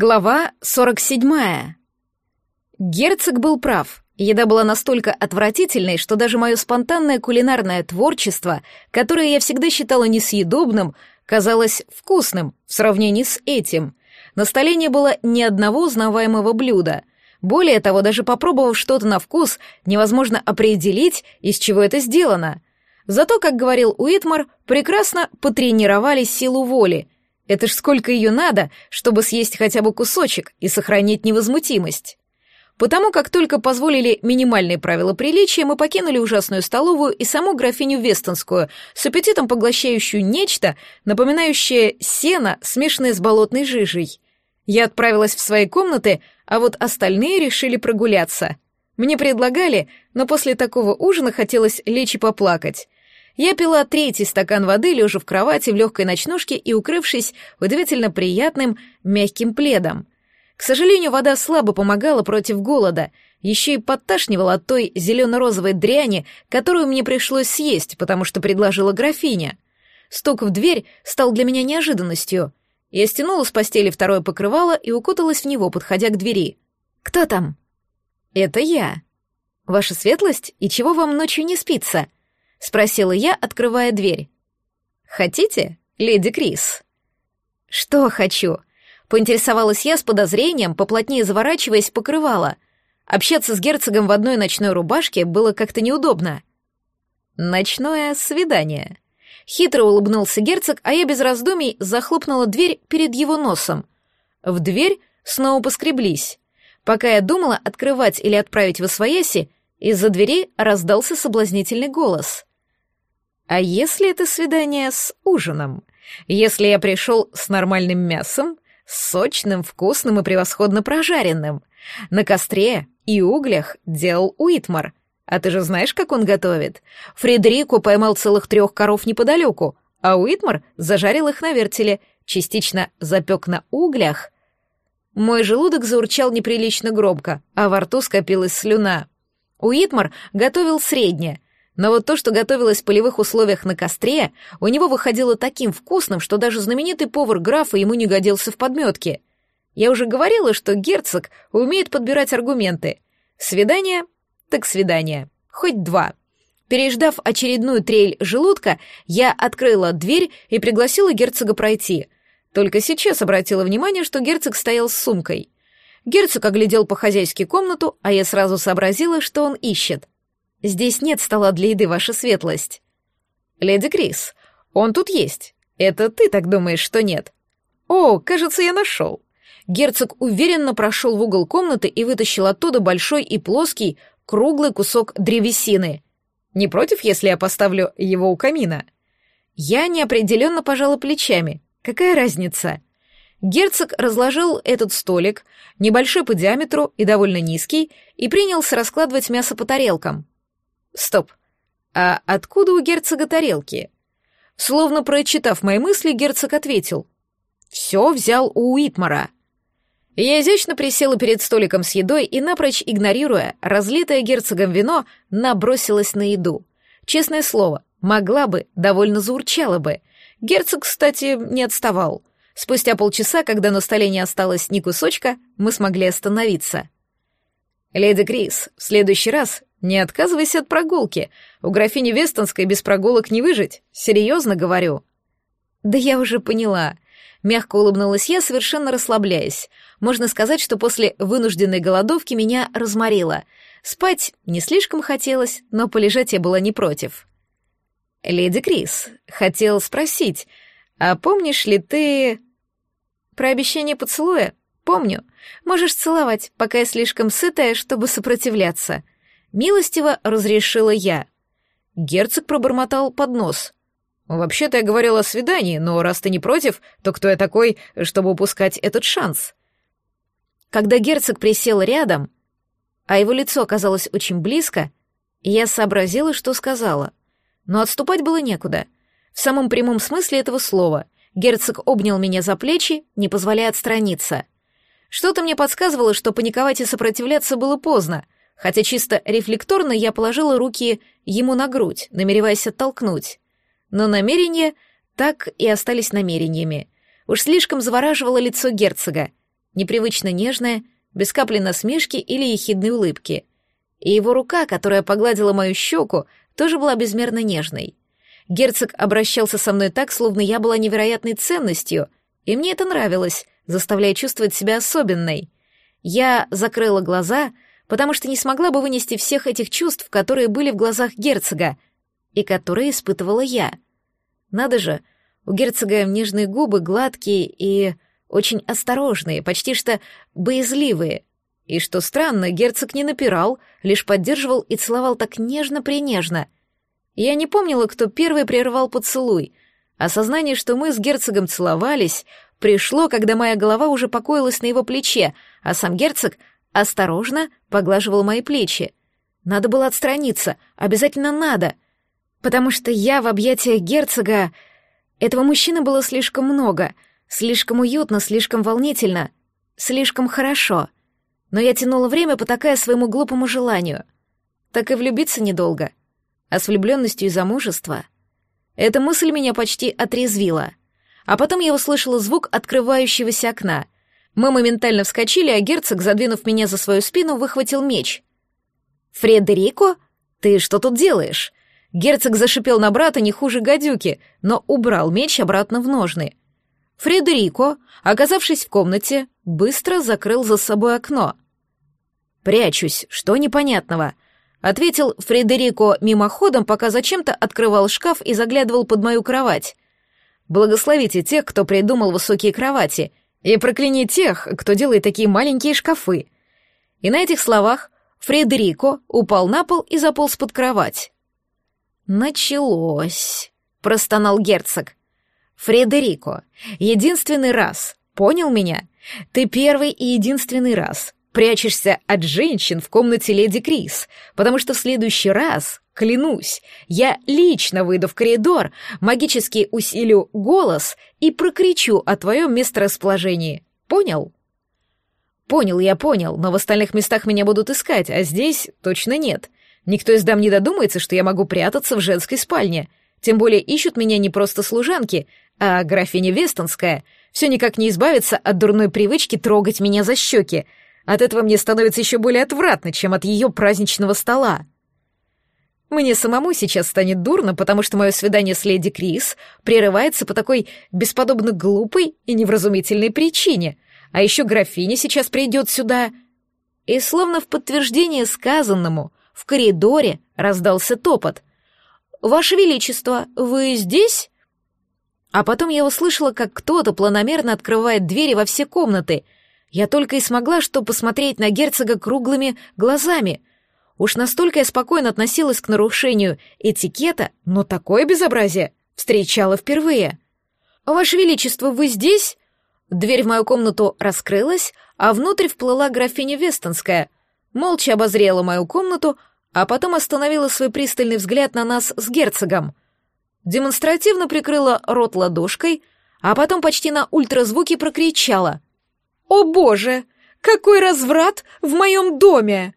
Глава 47. Герцог был прав. Еда была настолько отвратительной, что даже мое спонтанное кулинарное творчество, которое я всегда считала несъедобным, казалось вкусным в сравнении с этим. На столе не было ни одного узнаваемого блюда. Более того, даже попробовав что-то на вкус, невозможно определить, из чего это сделано. Зато, как говорил Уитмар, прекрасно потренировали силу воли — это ж сколько ее надо, чтобы съесть хотя бы кусочек и сохранить невозмутимость. Потому как только позволили минимальные правила приличия, мы покинули ужасную столовую и саму графиню Вестонскую, с аппетитом поглощающую нечто, напоминающее сено, смешанное с болотной жижей. Я отправилась в свои комнаты, а вот остальные решили прогуляться. Мне предлагали, но после такого ужина хотелось лечь и поплакать. Я пила третий стакан воды, лежа в кровати в легкой ночнушке и укрывшись удивительно приятным мягким пледом. К сожалению, вода слабо помогала против голода, еще и подташнивала от той зелено-розовой дряни, которую мне пришлось съесть, потому что предложила графиня. Стук в дверь стал для меня неожиданностью. Я стянула с постели второе покрывало и укуталась в него, подходя к двери. «Кто там?» «Это я». «Ваша светлость? И чего вам ночью не спится?» — спросила я, открывая дверь. «Хотите, леди Крис?» «Что хочу?» — поинтересовалась я с подозрением, поплотнее заворачиваясь в покрывало. Общаться с герцогом в одной ночной рубашке было как-то неудобно. «Ночное свидание». Хитро улыбнулся герцог, а я без раздумий захлопнула дверь перед его носом. В дверь снова поскреблись. Пока я думала, открывать или отправить в освояси, из-за двери раздался соблазнительный голос. А если это свидание с ужином? Если я пришел с нормальным мясом, сочным, вкусным и превосходно прожаренным? На костре и углях делал Уитмар. А ты же знаешь, как он готовит? Фредерико поймал целых трех коров неподалеку, а Уитмар зажарил их на вертеле, частично запек на углях. Мой желудок заурчал неприлично громко, а во рту скопилась слюна. Уитмар готовил среднее — но вот то, что готовилось в полевых условиях на костре, у него выходило таким вкусным, что даже знаменитый повар графа ему не годился в подметке. Я уже говорила, что герцог умеет подбирать аргументы. Свидание? Так свидание. Хоть два. Переждав очередную трель желудка, я открыла дверь и пригласила герцога пройти. Только сейчас обратила внимание, что герцог стоял с сумкой. Герцог оглядел по-хозяйски комнату, а я сразу сообразила, что он ищет. Здесь нет стола для еды, ваша светлость. Леди Крис, он тут есть. Это ты так думаешь, что нет? О, кажется, я нашел. Герцог уверенно прошел в угол комнаты и вытащил оттуда большой и плоский, круглый кусок древесины. Не против, если я поставлю его у камина? Я неопределенно пожала плечами. Какая разница? Герцог разложил этот столик, небольшой по диаметру и довольно низкий, и принялся раскладывать мясо по тарелкам. Стоп. А откуда у герцога тарелки? Словно прочитав мои мысли, герцог ответил. Все взял у Уитмара. Я изящно присела перед столиком с едой и, напрочь игнорируя разлитое герцогом вино, набросилась на еду. Честное слово, могла бы, довольно заурчала бы. Герцог, кстати, не отставал. Спустя полчаса, когда на столе не осталось ни кусочка, мы смогли остановиться. «Леди Крис, в следующий раз не отказывайся от прогулки. У графини Вестонской без прогулок не выжить. Серьезно говорю. Да я уже поняла. Мягко улыбнулась я, совершенно расслабляясь. Можно сказать, что после вынужденной голодовки меня разморило. Спать не слишком хотелось, но полежать я была не против. «Леди Крис, хотел спросить, а помнишь ли ты...» «Про обещание поцелуя? Помню. Можешь целовать, пока я слишком сытая, чтобы сопротивляться», Милостиво разрешила я. Герцог пробормотал под нос. «Вообще-то я говорил о свидании, но раз ты не против, то кто я такой, чтобы упускать этот шанс?» Когда герцог присел рядом, а его лицо оказалось очень близко, я сообразила, что сказала. Но отступать было некуда. В самом прямом смысле этого слова герцог обнял меня за плечи, не позволяя отстраниться. Что-то мне подсказывало, что паниковать и сопротивляться было поздно — хотя чисто рефлекторно я положила руки ему на грудь, намереваясь оттолкнуть. Но намерения так и остались намерениями. Уж слишком завораживало лицо герцога. непривычно нежная, без капли насмешки или ехидной улыбки. И его рука, которая погладила мою щеку, тоже была безмерно нежной. Герцог обращался со мной так, словно я была невероятной ценностью, и мне это нравилось, заставляя чувствовать себя особенной. Я закрыла глаза, потому что не смогла бы вынести всех этих чувств, которые были в глазах герцога, и которые испытывала я. Надо же, у герцога нежные губы гладкие и очень осторожные, почти что боязливые. И что странно, герцог не напирал, лишь поддерживал и целовал так нежно-пренежно. Я не помнила, кто первый прервал поцелуй. Осознание, что мы с герцогом целовались, пришло, когда моя голова уже покоилась на его плече, а сам герцог осторожно поглаживал мои плечи. Надо было отстраниться, обязательно надо, потому что я в объятиях герцога... Этого мужчины было слишком много, слишком уютно, слишком волнительно, слишком хорошо. Но я тянула время, потакая своему глупому желанию. Так и влюбиться недолго. А с влюбленностью и замужества... Эта мысль меня почти отрезвила. А потом я услышала звук открывающегося окна. Мы моментально вскочили, а герцог, задвинув меня за свою спину, выхватил меч. «Фредерико? Ты что тут делаешь?» Герцог зашипел на брата не хуже гадюки, но убрал меч обратно в ножны. Фредерико, оказавшись в комнате, быстро закрыл за собой окно. «Прячусь, что непонятного?» — ответил Фредерико мимоходом, пока зачем-то открывал шкаф и заглядывал под мою кровать. Благословите тех, кто придумал высокие кровати, и прокляни тех, кто делает такие маленькие шкафы. И на этих словах Фредерико упал на пол и заполз под кровать. «Началось», — простонал герцог. «Фредерико, единственный раз, понял меня? Ты первый и единственный раз прячешься от женщин в комнате леди Крис, потому что в следующий раз Клянусь, я лично выйду в коридор, магически усилю голос и прокричу о твоем месторасположении. Понял? Понял, я понял, но в остальных местах меня будут искать, а здесь точно нет. Никто из дам не додумается, что я могу прятаться в женской спальне. Тем более ищут меня не просто служанки, а графиня Вестонская. Все никак не избавится от дурной привычки трогать меня за щеки. От этого мне становится еще более отвратно, чем от ее праздничного стола. Мне самому сейчас станет дурно, потому что мое свидание с леди Крис прерывается по такой бесподобно глупой и невразумительной причине. А еще графиня сейчас придет сюда. И словно в подтверждение сказанному, в коридоре раздался топот. «Ваше Величество, вы здесь?» А потом я услышала, как кто-то планомерно открывает двери во все комнаты. Я только и смогла что посмотреть на герцога круглыми глазами — Уж настолько я спокойно относилась к нарушению этикета, но такое безобразие встречала впервые. «Ваше Величество, вы здесь?» Дверь в мою комнату раскрылась, а внутрь вплыла графиня Вестонская, молча обозрела мою комнату, а потом остановила свой пристальный взгляд на нас с герцогом. Демонстративно прикрыла рот ладошкой, а потом почти на ультразвуке прокричала. «О боже! Какой разврат в моем доме!»